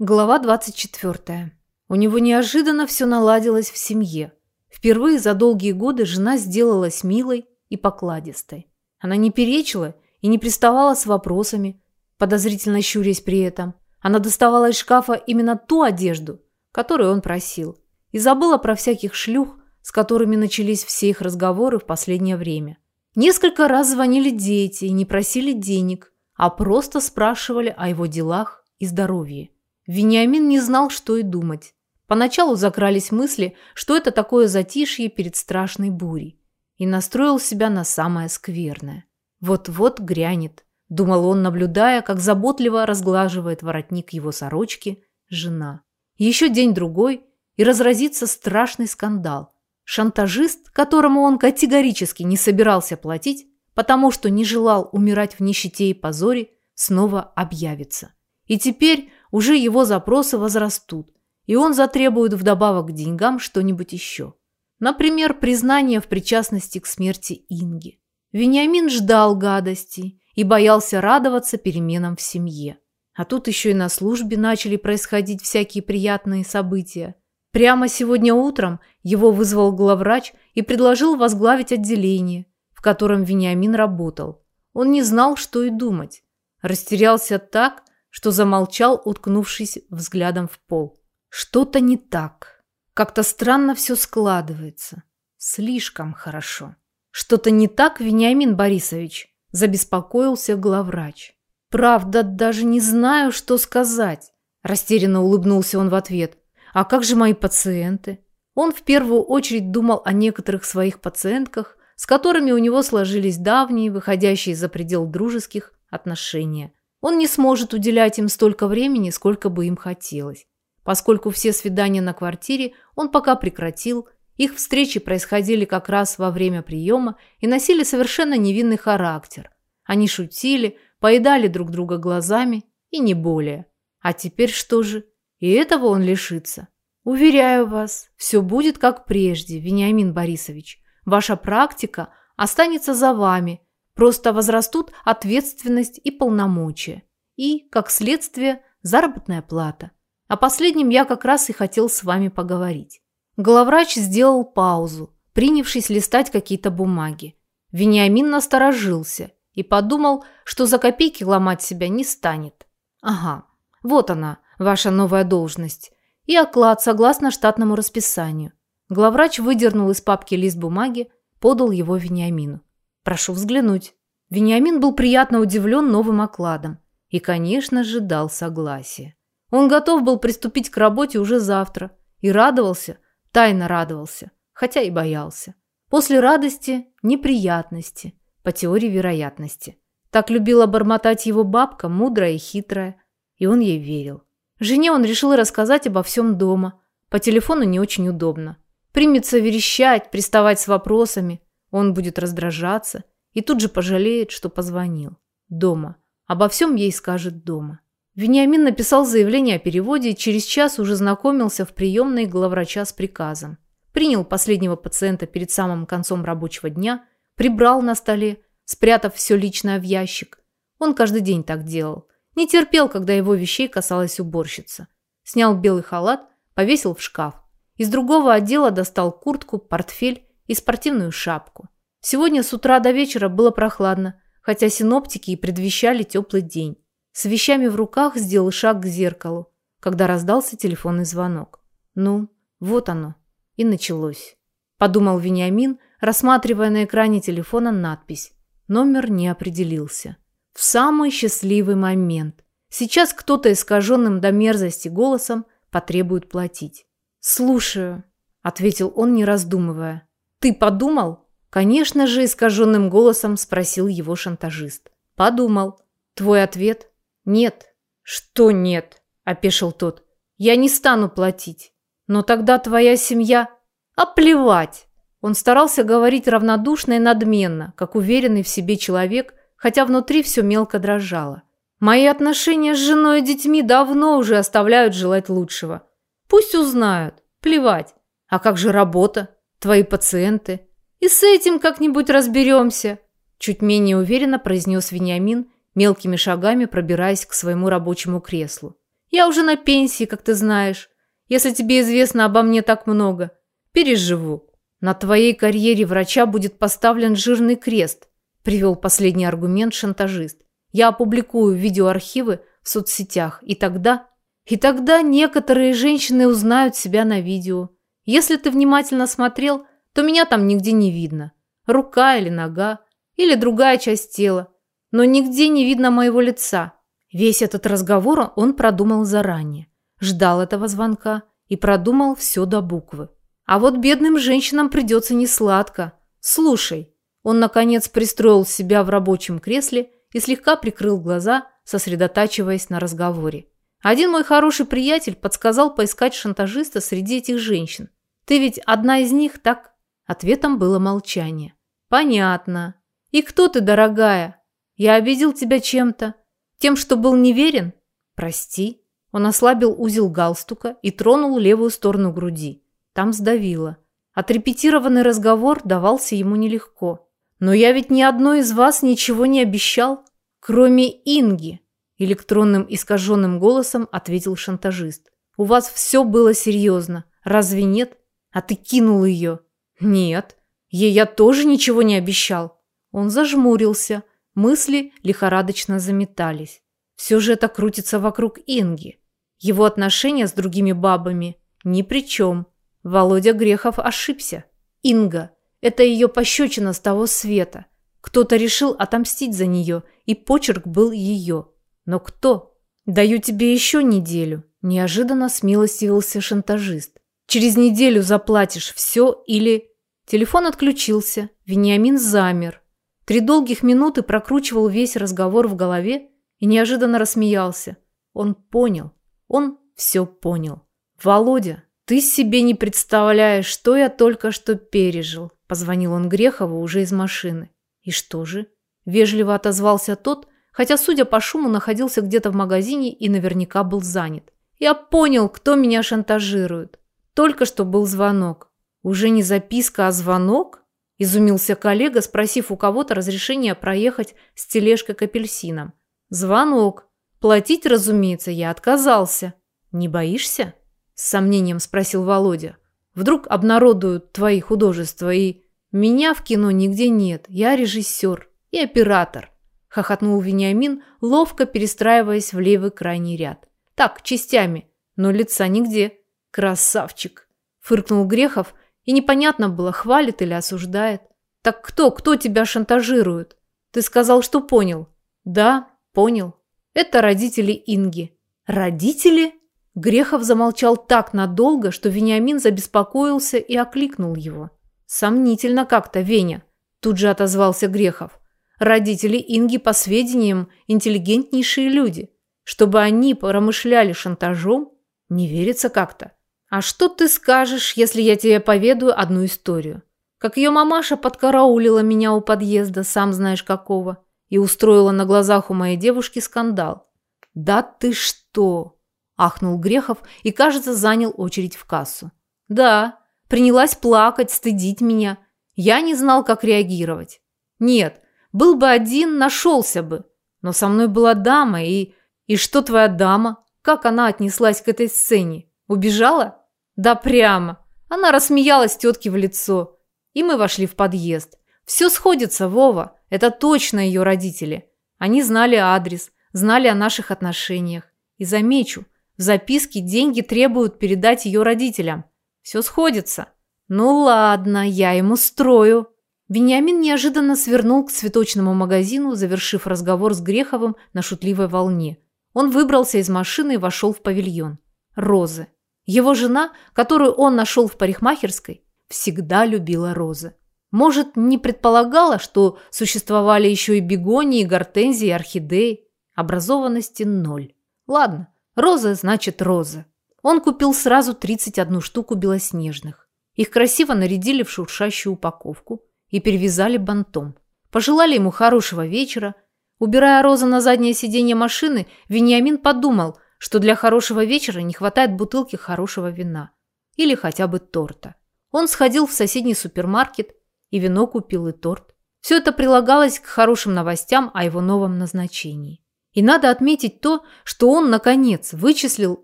Глава 24. У него неожиданно все наладилось в семье. Впервые за долгие годы жена сделалась милой и покладистой. Она не перечила и не приставала с вопросами, подозрительно щурясь при этом. Она доставала из шкафа именно ту одежду, которую он просил, и забыла про всяких шлюх, с которыми начались все их разговоры в последнее время. Несколько раз звонили дети и не просили денег, а просто спрашивали о его делах и здоровье. Вениамин не знал, что и думать. Поначалу закрались мысли, что это такое затишье перед страшной бурей, и настроил себя на самое скверное. Вот-вот грянет, думал он, наблюдая, как заботливо разглаживает воротник его сорочки жена. Еще день-другой, и разразится страшный скандал. Шантажист, которому он категорически не собирался платить, потому что не желал умирать в нищете и позоре, снова объявится. И теперь уже его запросы возрастут, и он затребует вдобавок к деньгам что-нибудь еще. Например, признание в причастности к смерти Инги. Вениамин ждал гадостей и боялся радоваться переменам в семье. А тут еще и на службе начали происходить всякие приятные события. Прямо сегодня утром его вызвал главврач и предложил возглавить отделение, в котором Вениамин работал. Он не знал, что и думать. Растерялся так, что замолчал, уткнувшись взглядом в пол. Что-то не так. Как-то странно все складывается. Слишком хорошо. Что-то не так, Вениамин Борисович, забеспокоился главврач. Правда, даже не знаю, что сказать. Растерянно улыбнулся он в ответ. А как же мои пациенты? Он в первую очередь думал о некоторых своих пациентках, с которыми у него сложились давние, выходящие за предел дружеских отношения. Он не сможет уделять им столько времени, сколько бы им хотелось. Поскольку все свидания на квартире он пока прекратил, их встречи происходили как раз во время приема и носили совершенно невинный характер. Они шутили, поедали друг друга глазами и не более. А теперь что же? И этого он лишится. Уверяю вас, все будет как прежде, Вениамин Борисович. Ваша практика останется за вами – Просто возрастут ответственность и полномочия. И, как следствие, заработная плата. О последнем я как раз и хотел с вами поговорить. Главврач сделал паузу, принявшись листать какие-то бумаги. Вениамин насторожился и подумал, что за копейки ломать себя не станет. Ага, вот она, ваша новая должность. И оклад согласно штатному расписанию. Главврач выдернул из папки лист бумаги, подал его Вениамину. Прошу взглянуть. Вениамин был приятно удивлен новым окладом и, конечно же, дал согласие. Он готов был приступить к работе уже завтра и радовался, тайно радовался, хотя и боялся. После радости – неприятности, по теории вероятности. Так любила бормотать его бабка, мудрая и хитрая, и он ей верил. Жене он решил рассказать обо всем дома. По телефону не очень удобно. Примется верещать, приставать с вопросами – он будет раздражаться и тут же пожалеет, что позвонил. Дома. Обо всем ей скажет дома. Вениамин написал заявление о переводе и через час уже знакомился в приемной главврача с приказом. Принял последнего пациента перед самым концом рабочего дня, прибрал на столе, спрятав все личное в ящик. Он каждый день так делал. Не терпел, когда его вещей касалась уборщица. Снял белый халат, повесил в шкаф. Из другого отдела достал куртку, портфель и спортивную шапку. Сегодня с утра до вечера было прохладно, хотя синоптики и предвещали теплый день. С вещами в руках сделал шаг к зеркалу, когда раздался телефонный звонок. Ну, вот оно. И началось. Подумал Вениамин, рассматривая на экране телефона надпись. Номер не определился. В самый счастливый момент. Сейчас кто-то искаженным до мерзости голосом потребует платить. «Слушаю», — ответил он, не раздумывая. «Ты подумал?» Конечно же, искаженным голосом спросил его шантажист. «Подумал. Твой ответ?» «Нет». «Что нет?» – опешил тот. «Я не стану платить. Но тогда твоя семья...» «А плевать!» Он старался говорить равнодушно и надменно, как уверенный в себе человек, хотя внутри все мелко дрожало. «Мои отношения с женой и детьми давно уже оставляют желать лучшего. Пусть узнают. Плевать. А как же работа? Твои пациенты. И с этим как-нибудь разберемся», – чуть менее уверенно произнес Вениамин, мелкими шагами пробираясь к своему рабочему креслу. Я уже на пенсии, как ты знаешь. Если тебе известно обо мне так много. Переживу. На твоей карьере врача будет поставлен жирный крест, привел последний аргумент шантажист. Я опубликую видеоархивы в соцсетях, и тогда... И тогда некоторые женщины узнают себя на видео. Если ты внимательно смотрел, то меня там нигде не видно. Рука или нога, или другая часть тела. Но нигде не видно моего лица. Весь этот разговор он продумал заранее. Ждал этого звонка и продумал все до буквы. А вот бедным женщинам придется несладко. Слушай. Он, наконец, пристроил себя в рабочем кресле и слегка прикрыл глаза, сосредотачиваясь на разговоре. Один мой хороший приятель подсказал поискать шантажиста среди этих женщин. Ты ведь одна из них, так? Ответом было молчание. Понятно. И кто ты, дорогая? Я обидел тебя чем-то? Тем, что был неверен? Прости. Он ослабил узел галстука и тронул левую сторону груди. Там сдавило. Отрепетированный разговор давался ему нелегко. Но я ведь ни одной из вас ничего не обещал, кроме Инги. Электронным искаженным голосом ответил шантажист. «У вас все было серьезно. Разве нет? А ты кинул ее». «Нет. Ей я тоже ничего не обещал». Он зажмурился. Мысли лихорадочно заметались. Все же это крутится вокруг Инги. Его отношения с другими бабами ни при чем. Володя Грехов ошибся. Инга – это ее пощечина с того света. Кто-то решил отомстить за нее, и почерк был ее. Но кто? Даю тебе еще неделю. Неожиданно смилостивился шантажист. Через неделю заплатишь все или... Телефон отключился. Вениамин замер. Три долгих минуты прокручивал весь разговор в голове и неожиданно рассмеялся. Он понял. Он все понял. «Володя, ты себе не представляешь, что я только что пережил», позвонил он Грехову уже из машины. «И что же?» Вежливо отозвался тот, хотя, судя по шуму, находился где-то в магазине и наверняка был занят. Я понял, кто меня шантажирует. Только что был звонок. Уже не записка, а звонок? Изумился коллега, спросив у кого-то разрешения проехать с тележкой к апельсинам. Звонок. Платить, разумеется, я отказался. Не боишься? С сомнением спросил Володя. Вдруг обнародуют твои художества и... Меня в кино нигде нет. Я режиссер и оператор. – хохотнул Вениамин, ловко перестраиваясь в левый крайний ряд. «Так, частями, но лица нигде. Красавчик!» – фыркнул Грехов, и непонятно было, хвалит или осуждает. «Так кто, кто тебя шантажирует? Ты сказал, что понял». «Да, понял. Это родители Инги». «Родители?» Грехов замолчал так надолго, что Вениамин забеспокоился и окликнул его. «Сомнительно как-то, Веня», – тут же отозвался Грехов. Родители Инги, по сведениям, интеллигентнейшие люди. Чтобы они промышляли шантажом, не верится как-то. А что ты скажешь, если я тебе поведаю одну историю? Как ее мамаша подкараулила меня у подъезда, сам знаешь какого, и устроила на глазах у моей девушки скандал. «Да ты что?» – ахнул Грехов и, кажется, занял очередь в кассу. «Да, принялась плакать, стыдить меня. Я не знал, как реагировать. Нет, был бы один, нашелся бы. Но со мной была дама, и... И что твоя дама? Как она отнеслась к этой сцене? Убежала? Да прямо. Она рассмеялась тетке в лицо. И мы вошли в подъезд. Все сходится, Вова. Это точно ее родители. Они знали адрес, знали о наших отношениях. И замечу, в записке деньги требуют передать ее родителям. Все сходится. Ну ладно, я ему строю. Вениамин неожиданно свернул к цветочному магазину, завершив разговор с Греховым на шутливой волне. Он выбрался из машины и вошел в павильон. Розы. Его жена, которую он нашел в парикмахерской, всегда любила розы. Может, не предполагала, что существовали еще и бегонии, гортензии, орхидеи. Образованности ноль. Ладно, роза значит роза. Он купил сразу 31 штуку белоснежных. Их красиво нарядили в шуршащую упаковку и перевязали бантом. Пожелали ему хорошего вечера. Убирая розы на заднее сиденье машины, Вениамин подумал, что для хорошего вечера не хватает бутылки хорошего вина. Или хотя бы торта. Он сходил в соседний супермаркет и вино купил и торт. Все это прилагалось к хорошим новостям о его новом назначении. И надо отметить то, что он, наконец, вычислил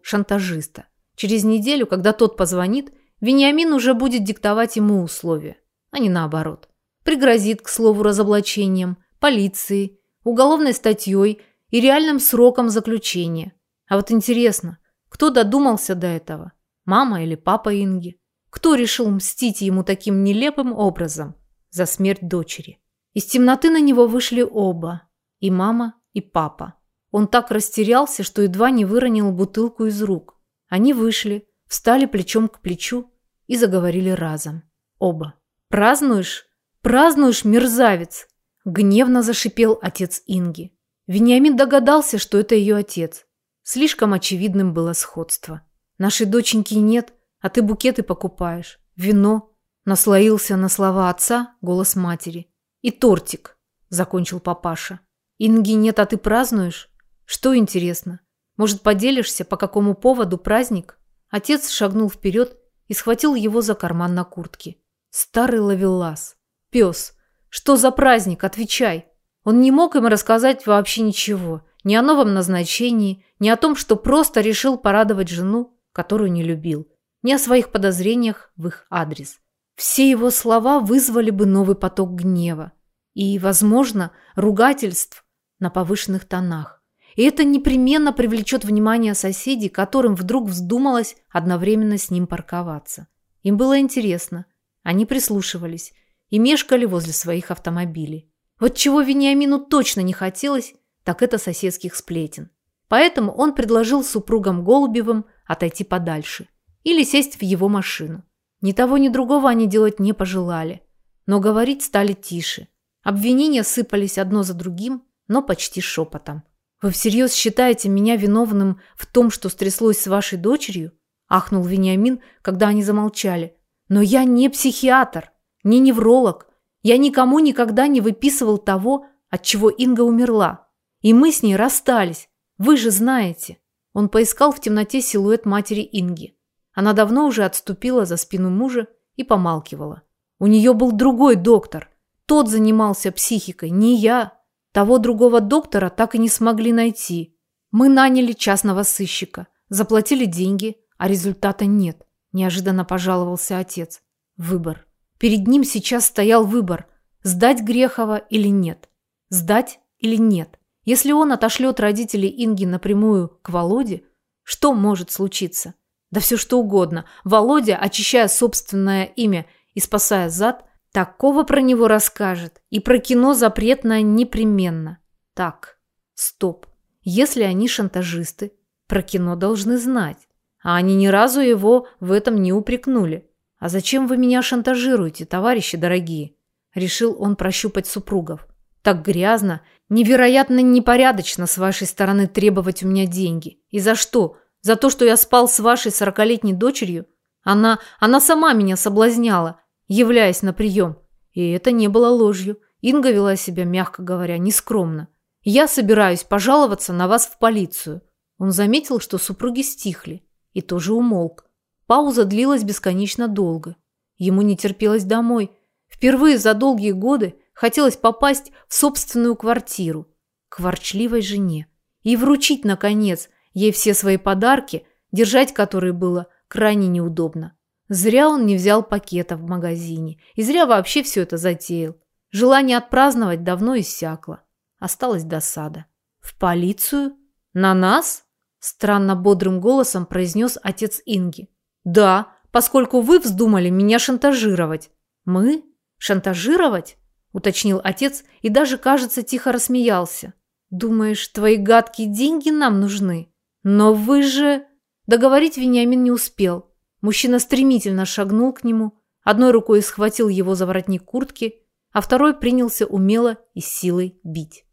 шантажиста. Через неделю, когда тот позвонит, Вениамин уже будет диктовать ему условия, а не наоборот. Пригрозит, к слову, разоблачением, полицией, уголовной статьей и реальным сроком заключения. А вот интересно, кто додумался до этого? Мама или папа Инги? Кто решил мстить ему таким нелепым образом за смерть дочери? Из темноты на него вышли оба, и мама, и папа. Он так растерялся, что едва не выронил бутылку из рук. Они вышли, встали плечом к плечу и заговорили разом. Оба. «Празднуешь? Празднуешь, мерзавец!» Гневно зашипел отец Инги. Вениамин догадался, что это ее отец. Слишком очевидным было сходство. «Нашей доченьки нет, а ты букеты покупаешь. Вино». Наслоился на слова отца голос матери. «И тортик», – закончил папаша. «Инги нет, а ты празднуешь? Что интересно? Может, поделишься, по какому поводу праздник?» Отец шагнул вперед и схватил его за карман на куртке. Старый ловелас. Пес. Что за праздник? Отвечай. Он не мог им рассказать вообще ничего. Ни о новом назначении, ни о том, что просто решил порадовать жену, которую не любил. Ни о своих подозрениях в их адрес. Все его слова вызвали бы новый поток гнева. И, возможно, ругательств на повышенных тонах. И это непременно привлечет внимание соседей, которым вдруг вздумалось одновременно с ним парковаться. Им было интересно. Они прислушивались и мешкали возле своих автомобилей. Вот чего Вениамину точно не хотелось, так это соседских сплетен. Поэтому он предложил супругам Голубевым отойти подальше или сесть в его машину. Ни того, ни другого они делать не пожелали, но говорить стали тише. Обвинения сыпались одно за другим, но почти шепотом. «Вы всерьез считаете меня виновным в том, что стряслось с вашей дочерью?» – ахнул Вениамин, когда они замолчали. «Но я не психиатр, не невролог. Я никому никогда не выписывал того, от чего Инга умерла. И мы с ней расстались. Вы же знаете». Он поискал в темноте силуэт матери Инги. Она давно уже отступила за спину мужа и помалкивала. У нее был другой доктор. Тот занимался психикой, не я. Того другого доктора так и не смогли найти. Мы наняли частного сыщика, заплатили деньги, а результата нет. Неожиданно пожаловался отец. Выбор. Перед ним сейчас стоял выбор, сдать Грехова или нет. Сдать или нет. Если он отошлет родителей Инги напрямую к Володе, что может случиться? Да все что угодно. Володя, очищая собственное имя и спасая зад, Такого про него расскажет. И про кино запретное непременно. Так, стоп. Если они шантажисты, про кино должны знать. А они ни разу его в этом не упрекнули. А зачем вы меня шантажируете, товарищи дорогие? Решил он прощупать супругов. Так грязно, невероятно непорядочно с вашей стороны требовать у меня деньги. И за что? За то, что я спал с вашей сорокалетней дочерью? Она, она сама меня соблазняла являясь на прием. И это не было ложью. Инга вела себя, мягко говоря, нескромно. «Я собираюсь пожаловаться на вас в полицию». Он заметил, что супруги стихли, и тоже умолк. Пауза длилась бесконечно долго. Ему не терпелось домой. Впервые за долгие годы хотелось попасть в собственную квартиру, к ворчливой жене, и вручить, наконец, ей все свои подарки, держать которые было крайне неудобно. Зря он не взял пакета в магазине. И зря вообще все это затеял. Желание отпраздновать давно иссякло. Осталась досада. «В полицию? На нас?» Странно бодрым голосом произнес отец Инги. «Да, поскольку вы вздумали меня шантажировать». «Мы? Шантажировать?» Уточнил отец и даже, кажется, тихо рассмеялся. «Думаешь, твои гадкие деньги нам нужны? Но вы же...» Договорить Вениамин не успел. Мужчина стремительно шагнул к нему, одной рукой схватил его за воротник куртки, а второй принялся умело и силой бить.